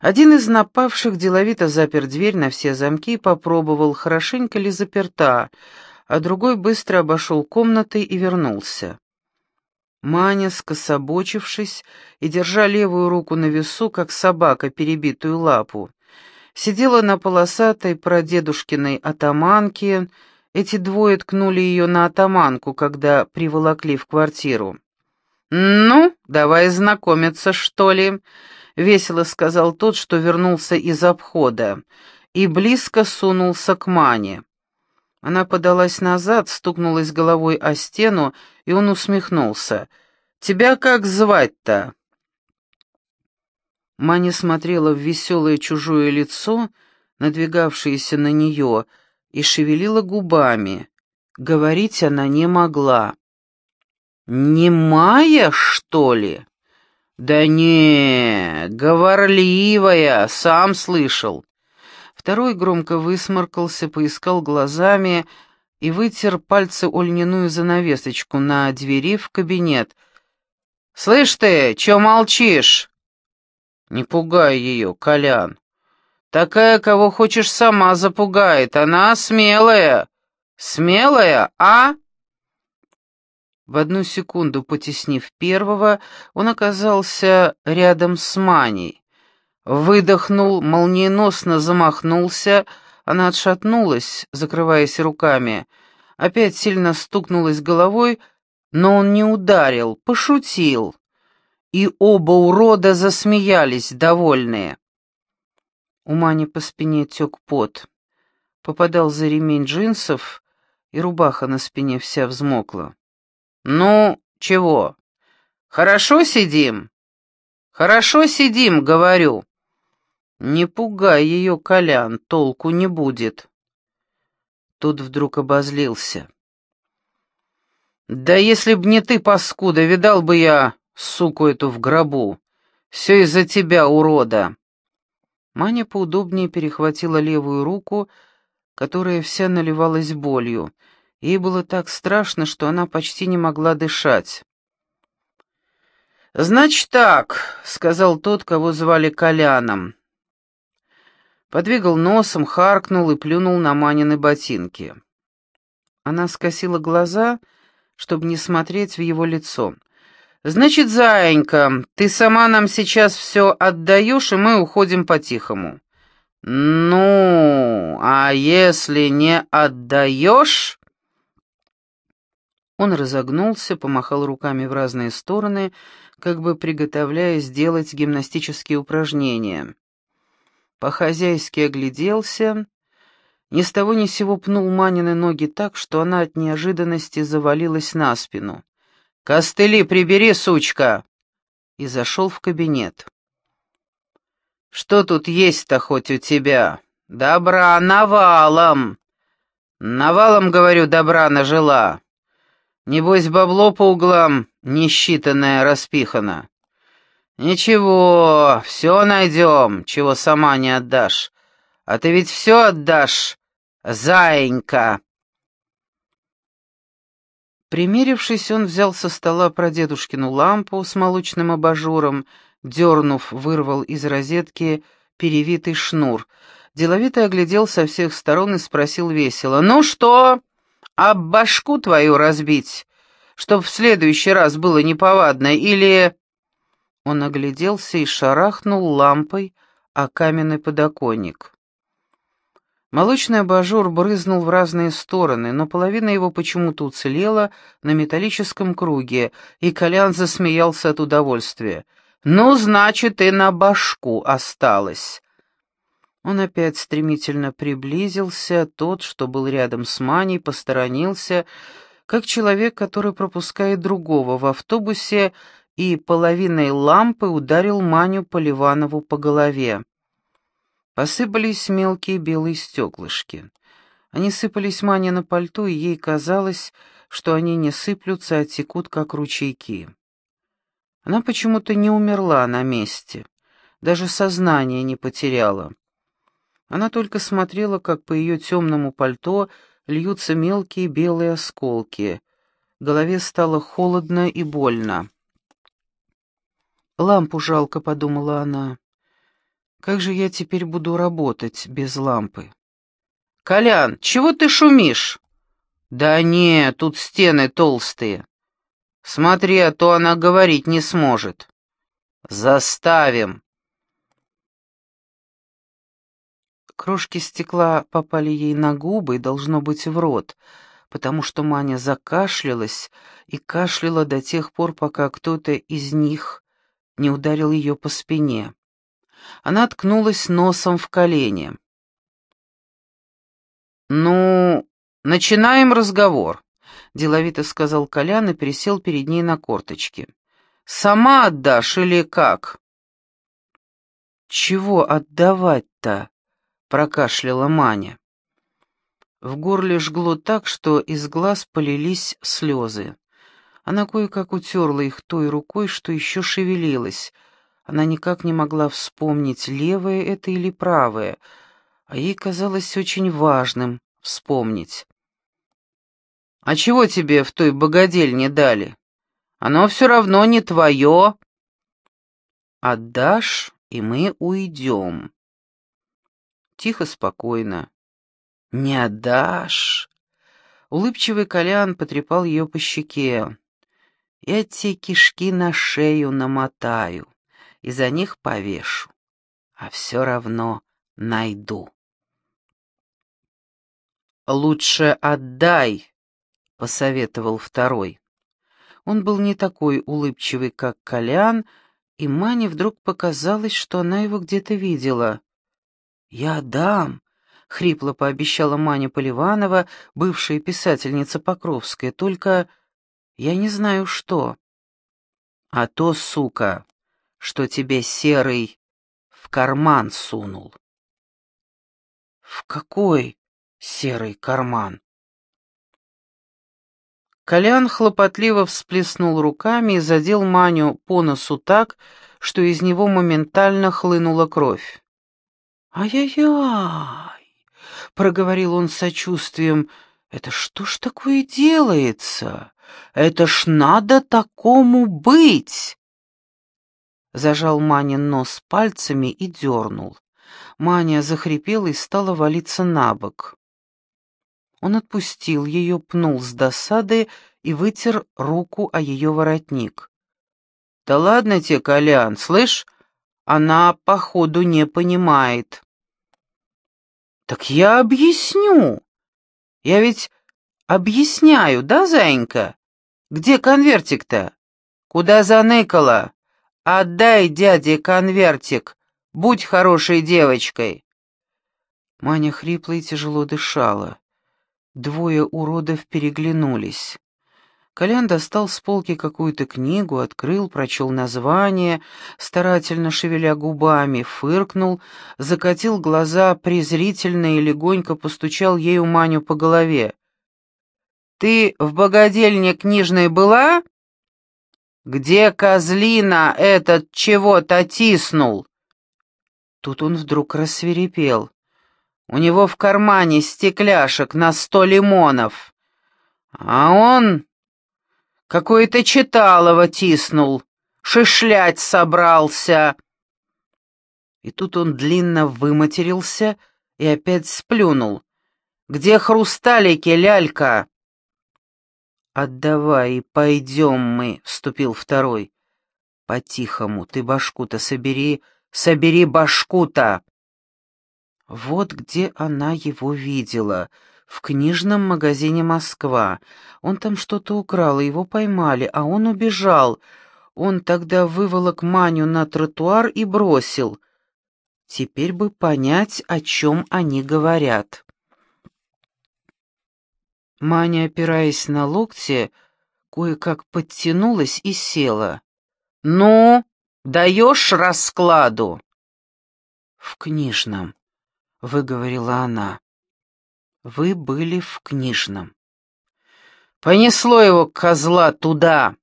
Один из напавших деловито запер дверь на все замки и попробовал, хорошенько ли заперта, а другой быстро обошел комнаты и вернулся. Маня, скособочившись и держа левую руку на весу, как собака, перебитую лапу, сидела на полосатой прадедушкиной атаманке, эти двое ткнули ее на атаманку, когда приволокли в квартиру. «Ну, давай знакомиться, что ли?» — весело сказал тот, что вернулся из обхода, и близко сунулся к Мане. Она подалась назад, стукнулась головой о стену, и он усмехнулся. «Тебя как звать-то?» Маня смотрела в веселое чужое лицо, надвигавшееся на нее, и шевелила губами. Говорить она не могла. «Не Майя, что ли?» «Да не, говорливая, сам слышал. Второй громко высморкался, поискал глазами и вытер пальцы о занавесочку на двери в кабинет. «Слышь ты, чё молчишь?» «Не пугай ее, Колян. Такая, кого хочешь, сама запугает. Она смелая. Смелая, а?» В одну секунду потеснив первого, он оказался рядом с Маней. Выдохнул, молниеносно замахнулся, она отшатнулась, закрываясь руками. Опять сильно стукнулась головой, но он не ударил, пошутил. И оба урода засмеялись, довольные. У Мани по спине тек пот. Попадал за ремень джинсов, и рубаха на спине вся взмокла. «Ну, чего? Хорошо сидим?» «Хорошо сидим, говорю». «Не пугай ее, Колян, толку не будет». Тут вдруг обозлился. «Да если б не ты, паскуда, видал бы я, суку эту, в гробу. Все из-за тебя, урода». Маня поудобнее перехватила левую руку, которая вся наливалась болью. Ей было так страшно, что она почти не могла дышать. «Значит так», — сказал тот, кого звали Коляном. Подвигал носом, харкнул и плюнул на Манины ботинки. Она скосила глаза, чтобы не смотреть в его лицо. «Значит, заинька, ты сама нам сейчас все отдаешь, и мы уходим по-тихому». «Ну, а если не отдаешь...» Он разогнулся, помахал руками в разные стороны, как бы приготовляя сделать гимнастические упражнения по-хозяйски огляделся, ни с того ни сего пнул Манины ноги так, что она от неожиданности завалилась на спину. «Костыли прибери, сучка!» И зашел в кабинет. «Что тут есть-то хоть у тебя? Добра навалом!» «Навалом, говорю, добра нажила. Небось, бабло по углам несчитанное распихано. «Ничего, все найдем, чего сама не отдашь. А ты ведь все отдашь, заинька!» Примерившись, он взял со стола прадедушкину лампу с молочным абажуром, дернув, вырвал из розетки перевитый шнур. Деловито оглядел со всех сторон и спросил весело. «Ну что, об башку твою разбить, чтоб в следующий раз было неповадно, или...» Он огляделся и шарахнул лампой о каменный подоконник. Молочный абажур брызнул в разные стороны, но половина его почему-то уцелела на металлическом круге, и Колян засмеялся от удовольствия. «Ну, значит, и на башку осталось». Он опять стремительно приблизился, тот, что был рядом с Маней, посторонился, как человек, который пропускает другого в автобусе и половиной лампы ударил Маню Поливанову по голове. Посыпались мелкие белые стеклышки. Они сыпались Мане на пальто, и ей казалось, что они не сыплются, а текут, как ручейки. Она почему-то не умерла на месте, даже сознание не потеряла. Она только смотрела, как по ее темному пальто льются мелкие белые осколки. Голове стало холодно и больно. «Лампу жалко», — подумала она. Как же я теперь буду работать без лампы? «Колян, чего ты шумишь?» «Да не, тут стены толстые. Смотри, а то она говорить не сможет». «Заставим!» Крошки стекла попали ей на губы и, должно быть, в рот, потому что Маня закашлялась и кашляла до тех пор, пока кто-то из них не ударил ее по спине. Она ткнулась носом в колени. «Ну, начинаем разговор», — деловито сказал Колян и пересел перед ней на корточки. «Сама отдашь или как?» «Чего отдавать-то?» — прокашляла Маня. В горле жгло так, что из глаз полились слезы. Она кое-как утерла их той рукой, что еще шевелилась. Она никак не могла вспомнить, левое это или правое, а ей казалось очень важным вспомнить. «А чего тебе в той богадельне дали? Оно все равно не твое». «Отдашь, и мы уйдем», Тихо, спокойно. «Не отдашь!» Улыбчивый Колян потрепал ее по щеке. «Я те кишки на шею намотаю и за них повешу, а все равно найду». «Лучше отдай», — посоветовал второй. Он был не такой улыбчивый, как Колян, и Мане вдруг показалось, что она его где-то видела. «Я дам», — хрипло пообещала Маня Поливанова, бывшая писательница Покровская, «только я не знаю что». «А то, сука, что тебе серый в карман сунул». «В какой серый карман?» Колян хлопотливо всплеснул руками и задел Маню по носу так, что из него моментально хлынула кровь. «Ай-яй-яй!» — проговорил он с сочувствием. «Это что ж такое делается? Это ж надо такому быть!» Зажал Манин нос пальцами и дернул. Маня захрипела и стала валиться на бок. Он отпустил ее, пнул с досады и вытер руку о ее воротник. «Да ладно тебе, Колян, слышь? Она, походу, не понимает». «Так я объясню. Я ведь объясняю, да, зайенька? Где конвертик-то? Куда заныкала? Отдай дяде конвертик. Будь хорошей девочкой». Маня хрипло и тяжело дышала. Двое уродов переглянулись. Колян достал с полки какую-то книгу, открыл, прочел название, старательно шевеля губами, фыркнул, закатил глаза презрительно и легонько постучал ею Маню по голове. «Ты в богадельне книжной была?» «Где козлина этот чего-то тиснул?» Тут он вдруг рассверепел. У него в кармане стекляшек на сто лимонов. А он какое-то читалово тиснул, шишлять собрался. И тут он длинно выматерился и опять сплюнул. «Где хрусталики, лялька?» «Отдавай, пойдем мы», — вступил второй. «По-тихому, ты башку-то собери, собери башку-то!» Вот где она его видела — в книжном магазине «Москва». Он там что-то украл, и его поймали, а он убежал. Он тогда выволок Маню на тротуар и бросил. Теперь бы понять, о чем они говорят. Маня, опираясь на локти, кое-как подтянулась и села. «Ну, даешь раскладу?» «В книжном», — выговорила она. Вы были в книжном. Понесло его, козла, туда.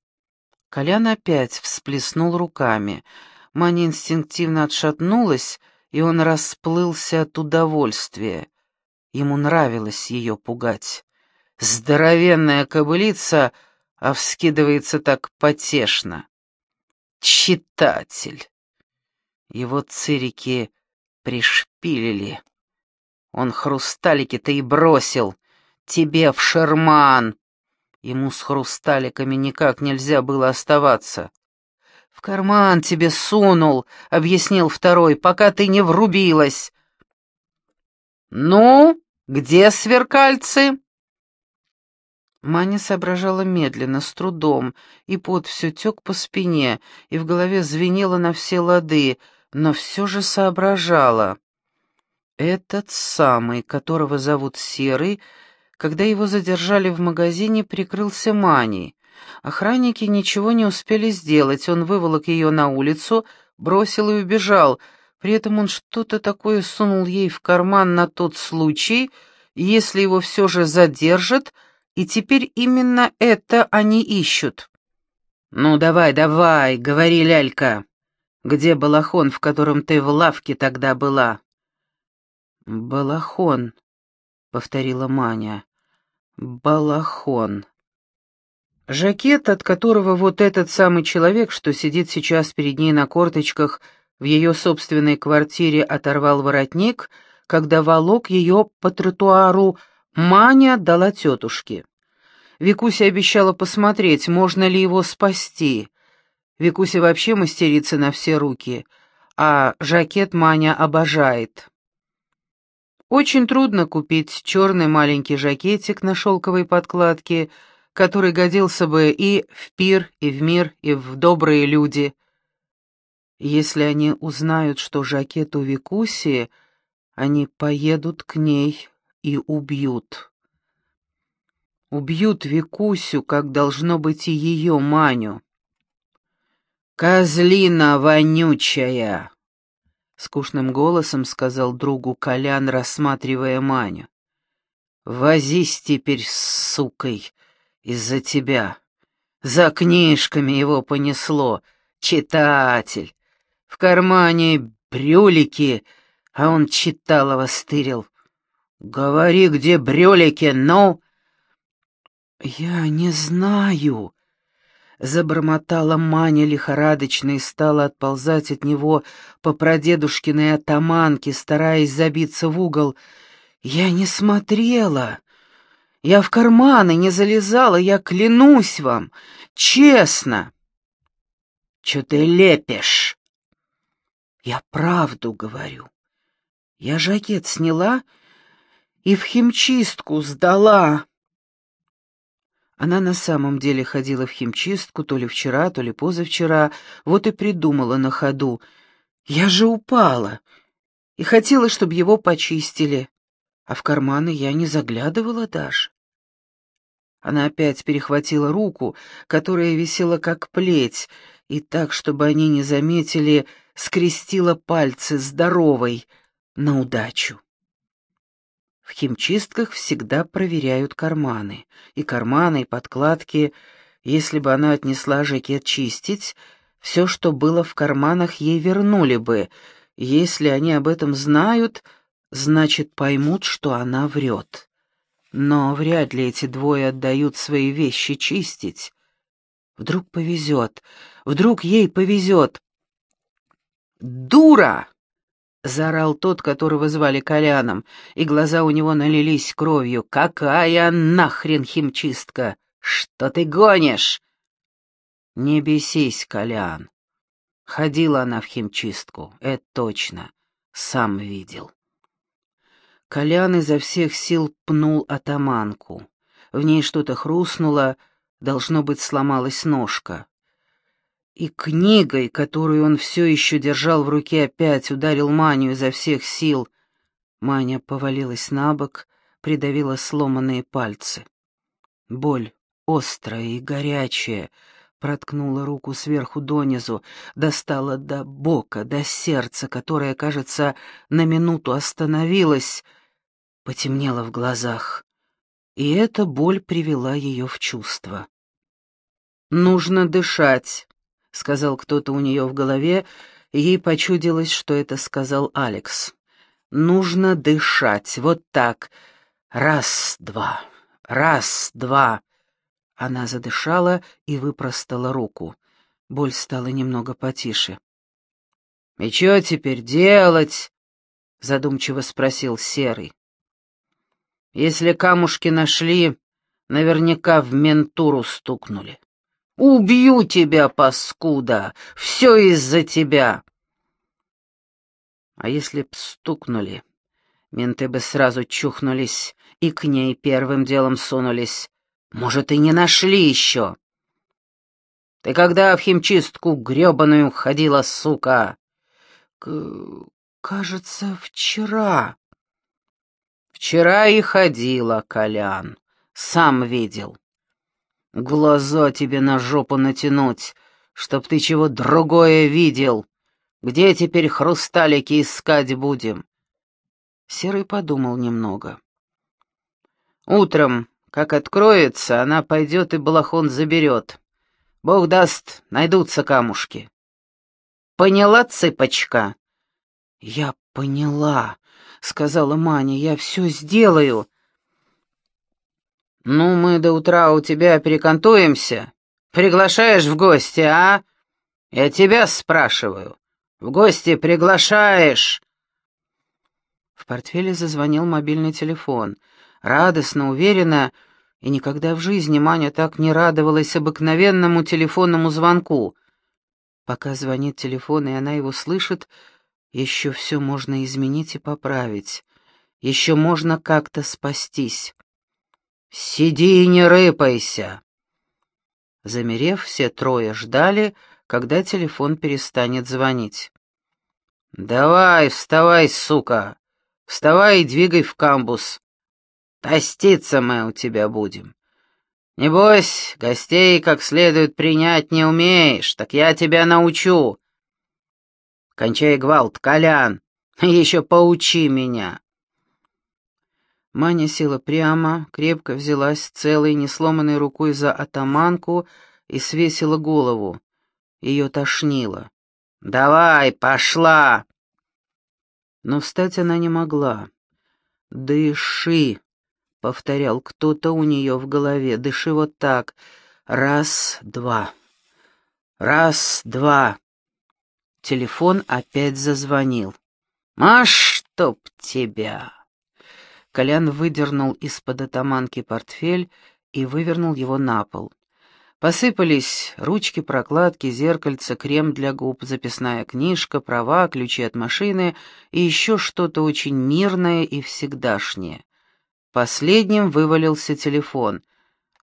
Колян опять всплеснул руками. Маня инстинктивно отшатнулась, и он расплылся от удовольствия. Ему нравилось ее пугать. Здоровенная кобылица, а вскидывается так потешно. Читатель. Его цирики Пришпилили. Он хрусталики-то и бросил. Тебе в шерман. Ему с хрусталиками никак нельзя было оставаться. «В карман тебе сунул», — объяснил второй, — «пока ты не врубилась». «Ну, где сверкальцы?» Маня соображала медленно, с трудом, и пот все тек по спине, и в голове звенело на все лады, но все же соображала. Этот самый, которого зовут Серый, когда его задержали в магазине, прикрылся Маней. Охранники ничего не успели сделать, он выволок ее на улицу, бросил и убежал. При этом он что-то такое сунул ей в карман на тот случай, если его все же задержат, и теперь именно это они ищут. «Ну давай, давай, говори, лялька, где балахон, в котором ты в лавке тогда была?» «Балахон», — повторила Маня. «Балахон». Жакет, от которого вот этот самый человек, что сидит сейчас перед ней на корточках, в ее собственной квартире оторвал воротник, когда волок ее по тротуару, Маня отдала тетушке. Викуся обещала посмотреть, можно ли его спасти. Викуся вообще мастерица на все руки, а жакет Маня обожает. Очень трудно купить черный маленький жакетик на шелковой подкладке, который годился бы и в пир, и в мир, и в добрые люди. Если они узнают, что жакет у Викуси, они поедут к ней и убьют. Убьют Викусю, как должно быть и ее Маню. «Козлина вонючая!» — скучным голосом сказал другу Колян, рассматривая Маню. «Возись теперь с сукой из-за тебя. За книжками его понесло. Читатель. В кармане брюлики, а он читалово стырил. Говори, где брюлики, ну...» «Я не знаю», — забормотала Маня лихорадочно и стала отползать от него по прадедушкиной атаманке, стараясь забиться в угол. «Я не смотрела. Я в карманы не залезала, я клянусь вам, честно». «Чё ты лепишь?» «Я правду говорю. Я жакет сняла и в химчистку сдала». Она на самом деле ходила в химчистку то ли вчера, то ли позавчера, вот и придумала на ходу. «Я же упала!» И хотела, чтобы его почистили, а в карманы я не заглядывала даже. Она опять перехватила руку, которая висела как плеть, и так, чтобы они не заметили, скрестила пальцы здоровой на удачу. Химчистках всегда проверяют карманы. И карманы, и подкладки. Если бы она отнесла жакет чистить, все, что было в карманах, ей вернули бы. Если они об этом знают, значит, поймут, что она врет. Но вряд ли эти двое отдают свои вещи чистить. Вдруг повезет, вдруг ей повезет. «Дура!» — заорал тот, которого звали Коляном, и глаза у него налились кровью. «Какая нахрен химчистка? Что ты гонишь?» «Не бесись, Колян. Ходила она в химчистку, это точно. Сам видел». Колян изо всех сил пнул атаманку. В ней что-то хрустнуло, должно быть, сломалась ножка и книгой, которую он все еще держал в руке, опять ударил Маню изо всех сил. Маня повалилась на бок, придавила сломанные пальцы. Боль, острая и горячая, проткнула руку сверху донизу, достала до бока, до сердца, которое, кажется, на минуту остановилось, потемнело в глазах. И эта боль привела ее в чувство. «Нужно дышать», — сказал кто-то у нее в голове, и ей почудилось, что это сказал Алекс. «Нужно дышать, вот так. Раз, два, раз, два». Она задышала и выпростала руку. Боль стала немного потише. «И что теперь делать?» задумчиво спросил Серый. «Если камушки нашли, наверняка в ментуру стукнули. Убью тебя, паскуда! Все из-за тебя!» А если б стукнули, менты бы сразу чухнулись и к ней первым делом сунулись. Может, и не нашли еще. Ты когда в химчистку гребаную ходила, сука? К... кажется, вчера. Вчера и ходила, Колян. Сам видел. Глаза тебе на жопу натянуть, чтоб ты чего другое видел. Где теперь хрусталики искать будем?» Серый подумал немного. «Утром, как откроется, она пойдет и балахон заберет. Бог даст, найдутся камушки». «Поняла, цыпочка?» «Я поняла», — сказала Маня, — «я все сделаю». «Ну, мы до утра у тебя перекантуемся. Приглашаешь в гости, а? Я тебя спрашиваю. В гости приглашаешь!» В портфеле зазвонил мобильный телефон. Радостно, уверенно, и никогда в жизни Маня так не радовалась обыкновенному телефонному звонку. Пока звонит телефон, и она его слышит, еще все можно изменить и поправить. Еще можно как-то спастись. «Сиди и не рыпайся!» Замерев, все трое ждали, когда телефон перестанет звонить. «Давай, вставай, сука! Вставай и двигай в камбус. Тоститься мы у тебя будем. Небось, гостей как следует принять не умеешь, так я тебя научу. Кончай гвалт, Колян, еще поучи меня». Маня села прямо, крепко взялась целой, несломанной рукой за атаманку и свесила голову. Ее тошнило. «Давай, пошла!» Но встать она не могла. «Дыши!» — повторял кто-то у нее в голове. «Дыши вот так. Раз, два. Раз, два». Телефон опять зазвонил. «А чтоб тебя!» Колян выдернул из-под атаманки портфель и вывернул его на пол. Посыпались ручки, прокладки, зеркальце, крем для губ, записная книжка, права, ключи от машины и еще что-то очень мирное и всегдашнее. Последним вывалился телефон.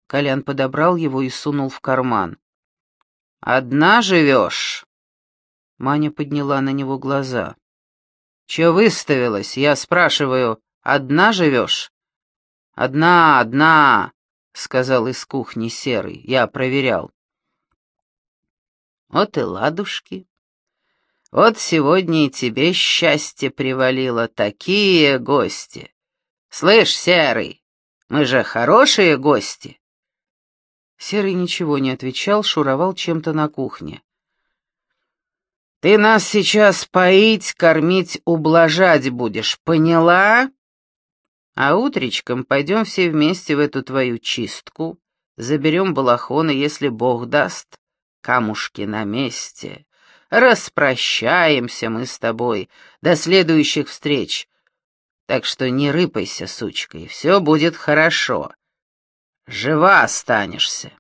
Колян подобрал его и сунул в карман. «Одна живешь?» Маня подняла на него глаза. «Че выставилась? Я спрашиваю, одна живешь?» «Одна, одна!» — сказал из кухни Серый. Я проверял. Вот и ладушки. Вот сегодня и тебе счастье привалило, такие гости. Слышь, Серый, мы же хорошие гости. Серый ничего не отвечал, шуровал чем-то на кухне. «Ты нас сейчас поить, кормить, ублажать будешь, поняла?» А утречком пойдем все вместе в эту твою чистку, заберем балахон, и если Бог даст, камушки на месте. Распрощаемся мы с тобой. До следующих встреч. Так что не рыпайся, сучка, и все будет хорошо. Жива останешься.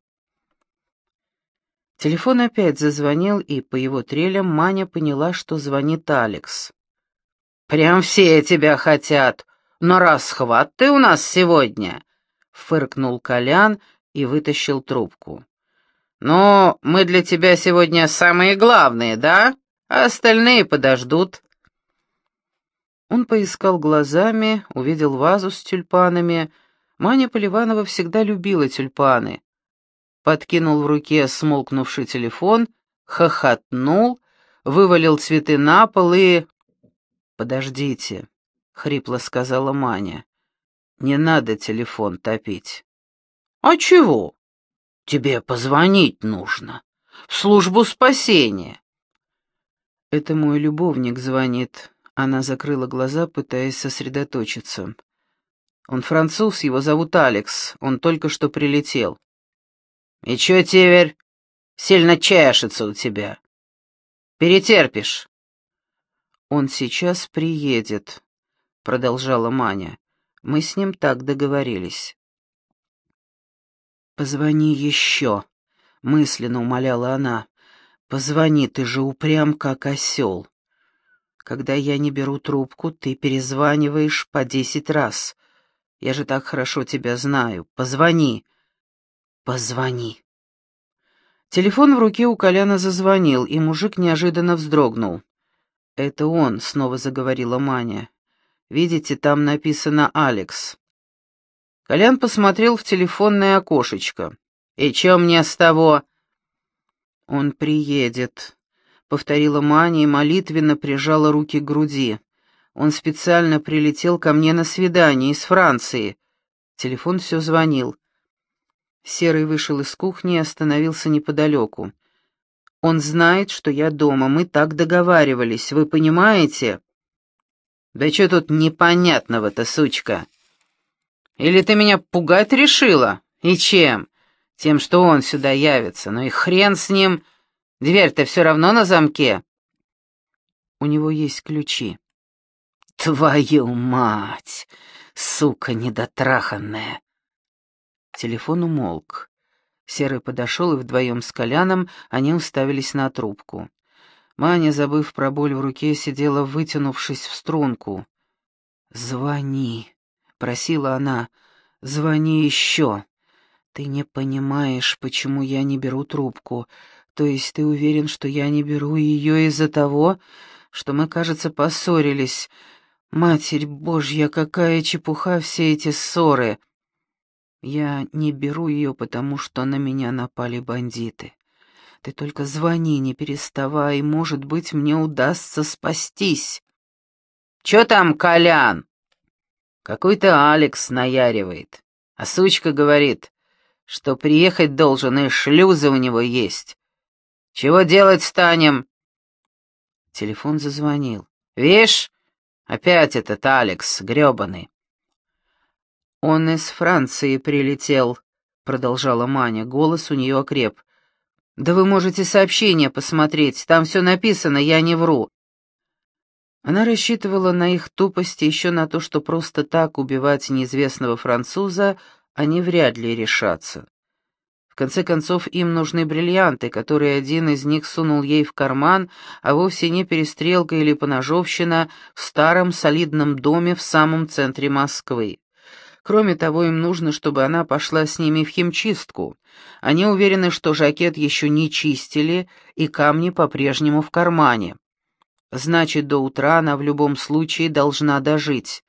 Телефон опять зазвонил, и по его трелям Маня поняла, что звонит Алекс. «Прям все тебя хотят», «На расхват ты у нас сегодня!» — фыркнул Колян и вытащил трубку. «Ну, мы для тебя сегодня самые главные, да? А остальные подождут». Он поискал глазами, увидел вазу с тюльпанами. Маня Поливанова всегда любила тюльпаны. Подкинул в руке смолкнувший телефон, хохотнул, вывалил цветы на пол и... «Подождите», хрипло сказала Маня. «Не надо телефон топить». «А чего? Тебе позвонить нужно. В службу спасения». «Это мой любовник звонит». Она закрыла глаза, пытаясь сосредоточиться. «Он француз, его зовут Алекс. Он только что прилетел». «И чё теперь? Сильно чешется у тебя. Перетерпишь». «Он сейчас приедет», — продолжала Маня. «Мы с ним так договорились». «Позвони еще», — мысленно умоляла она. «Позвони, ты же упрям, как осел. Когда я не беру трубку, ты перезваниваешь по десять раз. Я же так хорошо тебя знаю. Позвони. Позвони». Телефон в руке у Коляна зазвонил, и мужик неожиданно вздрогнул. «Это он», — снова заговорила Маня. «Видите, там написано «Алекс». Колян посмотрел в телефонное окошечко. «И чё мне с того?» «Он приедет», — повторила Маня и молитвенно прижала руки к груди. «Он специально прилетел ко мне на свидание из Франции». Телефон все звонил. Серый вышел из кухни и остановился неподалеку. «Он знает, что я дома, мы так договаривались, вы понимаете?» «Да что тут непонятного-то, сучка? Или ты меня пугать решила? И чем? Тем, что он сюда явится. Ну и хрен с ним. Дверь-то все равно на замке». «У него есть ключи». «Твою мать! Сука недотраханная!» Телефон умолк. Серый подошел, и вдвоем с Коляном они уставились на трубку. Маня, забыв про боль в руке, сидела, вытянувшись в струнку. «Звони», — просила она, — «звони еще». «Ты не понимаешь, почему я не беру трубку. То есть ты уверен, что я не беру ее из-за того, что мы, кажется, поссорились. Матерь Божья, какая чепуха все эти ссоры!» Я не беру ее, потому что на меня напали бандиты. Ты только звони, не переставай, может быть, мне удастся спастись. Че там, Колян? Какой-то Алекс наяривает. А сучка говорит, что приехать должен, и шлюзы у него есть. Чего делать станем? Телефон зазвонил. Вишь, опять этот Алекс, грёбаный. «Он из Франции прилетел», — продолжала Маня. Голос у нее окреп. «Да вы можете сообщение посмотреть, там все написано, я не вру». Она рассчитывала на их тупость и еще на то, что просто так убивать неизвестного француза они вряд ли решатся. В конце концов, им нужны бриллианты, которые один из них сунул ей в карман, а вовсе не перестрелка или поножовщина в старом солидном доме в самом центре Москвы. Кроме того, им нужно, чтобы она пошла с ними в химчистку. Они уверены, что жакет еще не чистили, и камни по-прежнему в кармане. Значит, до утра она в любом случае должна дожить.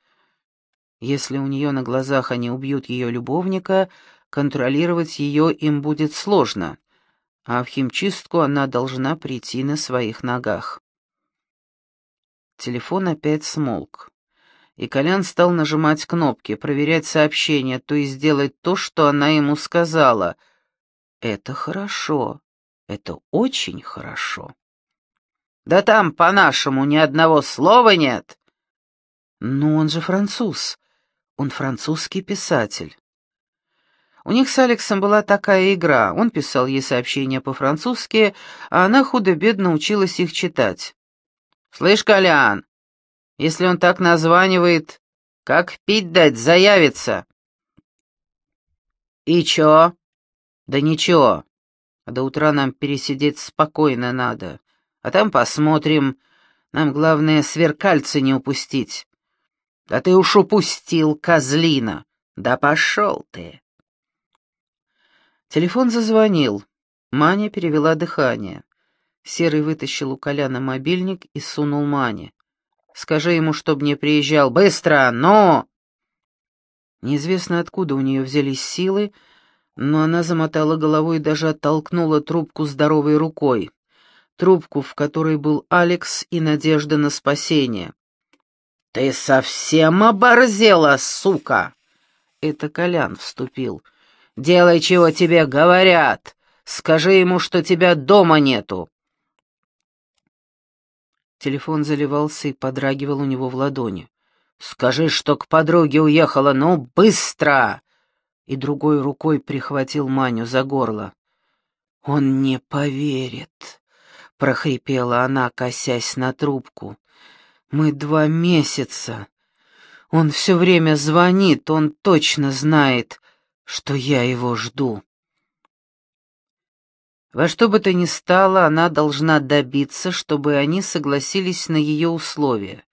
Если у нее на глазах они убьют ее любовника, контролировать ее им будет сложно, а в химчистку она должна прийти на своих ногах. Телефон опять смолк и Колян стал нажимать кнопки, проверять сообщения, то есть делать то, что она ему сказала. Это хорошо. Это очень хорошо. Да там, по-нашему, ни одного слова нет. Ну, он же француз. Он французский писатель. У них с Алексом была такая игра. Он писал ей сообщения по-французски, а она худо-бедно училась их читать. «Слышь, Колян, если он так названивает, как пить дать, заявится. И чё? Да ничего. До утра нам пересидеть спокойно надо. А там посмотрим. Нам главное сверкальцы не упустить. Да ты уж упустил, козлина. Да пошел ты. Телефон зазвонил. Маня перевела дыхание. Серый вытащил у Коляна мобильник и сунул Мане. Скажи ему, чтоб не приезжал. Быстро, но...» Неизвестно, откуда у нее взялись силы, но она замотала головой и даже оттолкнула трубку здоровой рукой. Трубку, в которой был Алекс и надежда на спасение. «Ты совсем оборзела, сука!» Это Колян вступил. «Делай, чего тебе говорят. Скажи ему, что тебя дома нету. Телефон заливался и подрагивал у него в ладони. «Скажи, что к подруге уехала, ну, быстро!» И другой рукой прихватил Маню за горло. «Он не поверит», — прохрипела она, косясь на трубку. «Мы два месяца, Он все время звонит, он точно знает, что я его жду. Во что бы то ни стало, она должна добиться, чтобы они согласились на ее условия.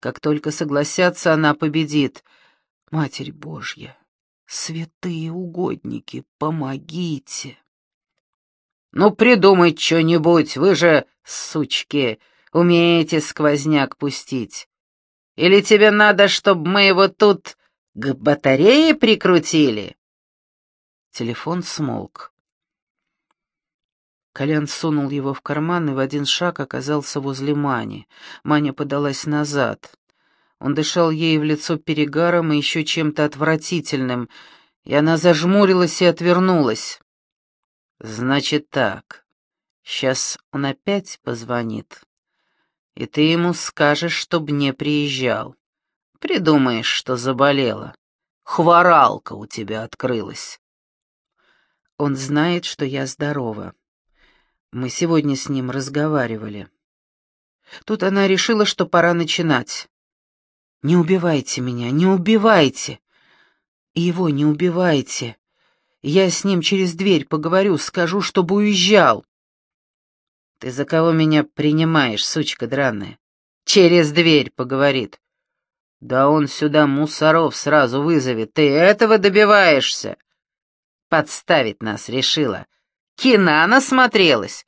Как только согласятся, она победит. Матерь Божья, святые угодники, помогите. Ну, придумай что-нибудь, вы же, сучки, умеете сквозняк пустить. Или тебе надо, чтобы мы его тут к батарее прикрутили?» Телефон смолк. Колян сунул его в карман и в один шаг оказался возле Мани. Маня подалась назад. Он дышал ей в лицо перегаром и еще чем-то отвратительным, и она зажмурилась и отвернулась. «Значит так, сейчас он опять позвонит и ты ему скажешь, чтоб не приезжал. Придумаешь, что заболела. Хворалка у тебя открылась. Он знает, что я здорова. Мы сегодня с ним разговаривали. Тут она решила, что пора начинать. «Не убивайте меня, не убивайте!» «И его не убивайте!» Я с ним через дверь поговорю, скажу, чтобы уезжал. «Ты за кого меня принимаешь, сучка драная?» «Через дверь», — поговорит. «Да он сюда мусоров сразу вызовет. Ты этого добиваешься?» «Подставить нас решила. Кина насмотрелась?»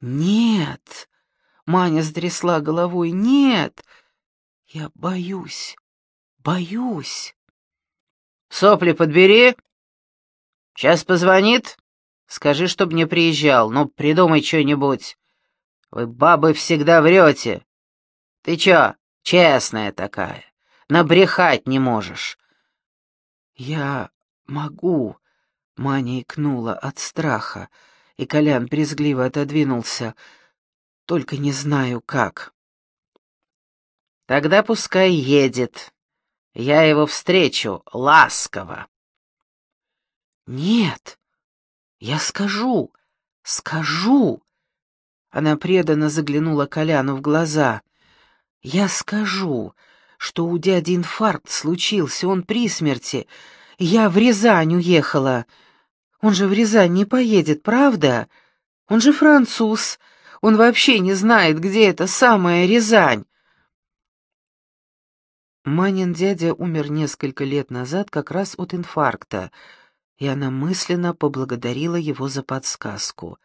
«Нет», — Маня стрясла головой, — «нет, я боюсь, боюсь». «Сопли подбери. Сейчас позвонит. Скажи, чтоб не приезжал. Ну, придумай что-нибудь. Вы, бабы, всегда врете. Ты чё, честная такая, набрехать не можешь?» «Я могу», — Маня икнула от страха, и Колян брезгливо отодвинулся. «Только не знаю, как». «Тогда пускай едет. Я его встречу ласково». «Нет, я скажу, скажу», она преданно заглянула Коляну в глаза. «Я скажу, что у дяди инфаркт случился, он при смерти. Я в Рязань уехала. Он же в Рязань не поедет, правда? Он же француз. Он вообще не знает, где эта самая Рязань». Манин дядя умер несколько лет назад как раз от инфаркта, и она мысленно поблагодарила его за подсказку.